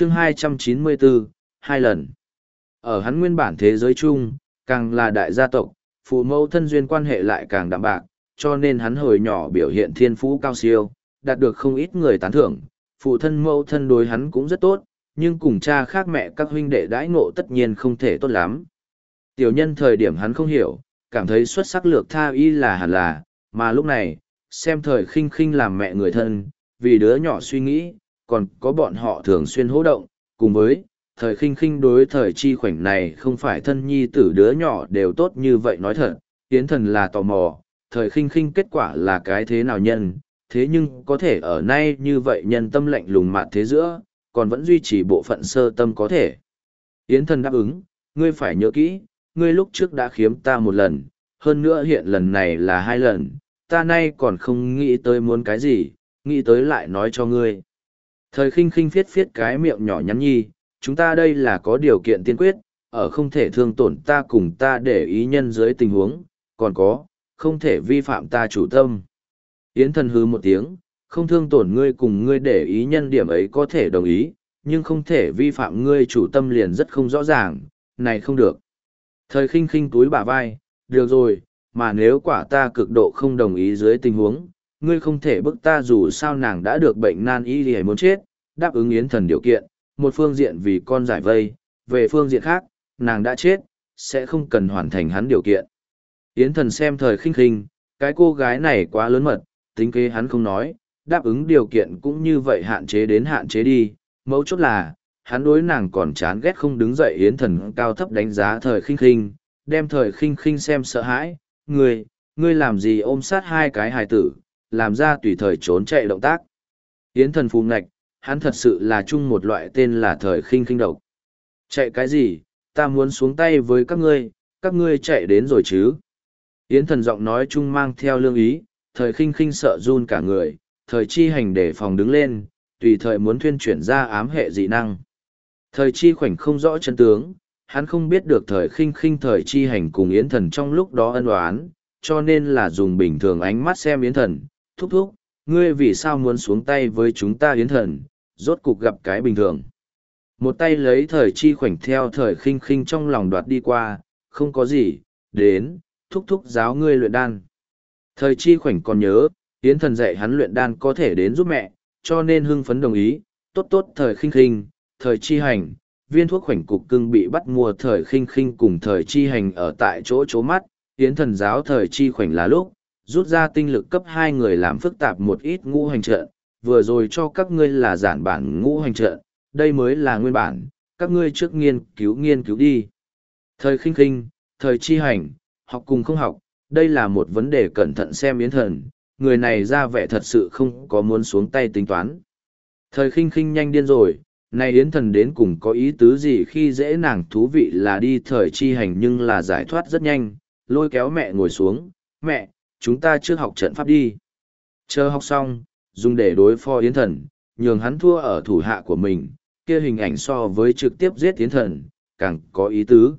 chương 294, hai lần. Ở hắn nguyên bản thế giới chung, càng là đại gia tộc, phụ mẫu thân duyên quan hệ lại càng đạm bạc, cho nên hắn hồi nhỏ biểu hiện thiên phú cao siêu, đạt được không ít người tán thưởng, phụ thân mẫu thân đối hắn cũng rất tốt, nhưng cùng cha khác mẹ các huynh đệ đãi ngộ tất nhiên không thể tốt lắm. Tiểu nhân thời điểm hắn không hiểu, cảm thấy xuất sắc lược tha y là hẳn là, mà lúc này, xem thời khinh khinh làm mẹ người thân, vì đứa nhỏ suy nghĩ, còn có bọn họ thường xuyên hỗ động, cùng với, thời khinh khinh đối thời chi khoảnh này không phải thân nhi tử đứa nhỏ đều tốt như vậy nói thật, Yến thần là tò mò, thời khinh khinh kết quả là cái thế nào nhân, thế nhưng có thể ở nay như vậy nhân tâm lạnh lùng mạt thế giữa, còn vẫn duy trì bộ phận sơ tâm có thể. Yến thần đáp ứng, ngươi phải nhớ kỹ, ngươi lúc trước đã khiếm ta một lần, hơn nữa hiện lần này là hai lần, ta nay còn không nghĩ tới muốn cái gì, nghĩ tới lại nói cho ngươi. Thời khinh khinh phiết phiết cái miệng nhỏ nhắn nhi, chúng ta đây là có điều kiện tiên quyết, ở không thể thương tổn ta cùng ta để ý nhân dưới tình huống, còn có, không thể vi phạm ta chủ tâm. Yến thần hư một tiếng, không thương tổn ngươi cùng ngươi để ý nhân điểm ấy có thể đồng ý, nhưng không thể vi phạm ngươi chủ tâm liền rất không rõ ràng, này không được. Thời khinh khinh túi bả vai, được rồi, mà nếu quả ta cực độ không đồng ý dưới tình huống, ngươi không thể bức ta dù sao nàng đã được bệnh nan y thì muốn chết, đáp ứng yến thần điều kiện, một phương diện vì con giải vây, về phương diện khác, nàng đã chết, sẽ không cần hoàn thành hắn điều kiện. Yến thần xem thời khinh khinh, cái cô gái này quá lớn mật, tính kế hắn không nói, đáp ứng điều kiện cũng như vậy hạn chế đến hạn chế đi, mấu chốt là, hắn đối nàng còn chán ghét không đứng dậy yến thần cao thấp đánh giá thời khinh khinh, đem thời khinh khinh xem sợ hãi, ngươi, ngươi làm gì ôm sát hai cái hài tử, làm ra tùy thời trốn chạy động tác. Yến thần phù ngạch, hắn thật sự là chung một loại tên là thời khinh khinh độc. Chạy cái gì, ta muốn xuống tay với các ngươi, các ngươi chạy đến rồi chứ. Yến thần giọng nói chung mang theo lương ý, thời khinh khinh sợ run cả người, thời chi hành để phòng đứng lên, tùy thời muốn thuyên chuyển ra ám hệ dị năng. Thời chi khoảnh không rõ chân tướng, hắn không biết được thời khinh khinh thời chi hành cùng yến thần trong lúc đó ân oán, cho nên là dùng bình thường ánh mắt xem yến thần, thúc thúc, ngươi vì sao muốn xuống tay với chúng ta yến thần, rốt cục gặp cái bình thường. Một tay lấy thời chi khoảnh theo thời khinh khinh trong lòng đoạt đi qua, không có gì, đến, thúc thúc giáo ngươi luyện đan. Thời chi khoảnh còn nhớ, yến thần dạy hắn luyện đan có thể đến giúp mẹ, cho nên hưng phấn đồng ý, tốt tốt thời khinh khinh, thời chi hành, viên thuốc khoảnh cục cưng bị bắt mua thời khinh khinh cùng thời chi hành ở tại chỗ chố mắt, yến thần giáo thời chi khoảnh là lúc, rút ra tinh lực cấp hai người làm phức tạp một ít ngũ hành trận, vừa rồi cho các ngươi là giản bản ngũ hành trận, đây mới là nguyên bản, các ngươi trước nghiên cứu nghiên cứu đi. Thời khinh khinh, thời chi hành, học cùng không học, đây là một vấn đề cẩn thận xem yến thần, người này ra vẻ thật sự không có muốn xuống tay tính toán. Thời khinh khinh nhanh điên rồi, này yến thần đến cùng có ý tứ gì khi dễ nàng thú vị là đi thời chi hành nhưng là giải thoát rất nhanh, lôi kéo mẹ ngồi xuống, mẹ, chúng ta trước học trận pháp đi. Chờ học xong, dùng để đối phó yến thần, nhường hắn thua ở thủ hạ của mình, kia hình ảnh so với trực tiếp giết yến thần, càng có ý tứ.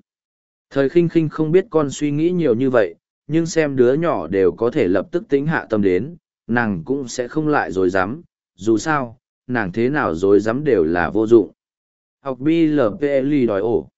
Thời khinh khinh không biết con suy nghĩ nhiều như vậy, nhưng xem đứa nhỏ đều có thể lập tức tính hạ tâm đến, nàng cũng sẽ không lại dối dám, dù sao, nàng thế nào dối dám đều là vô dụng. Học BLPLI đòi ổ.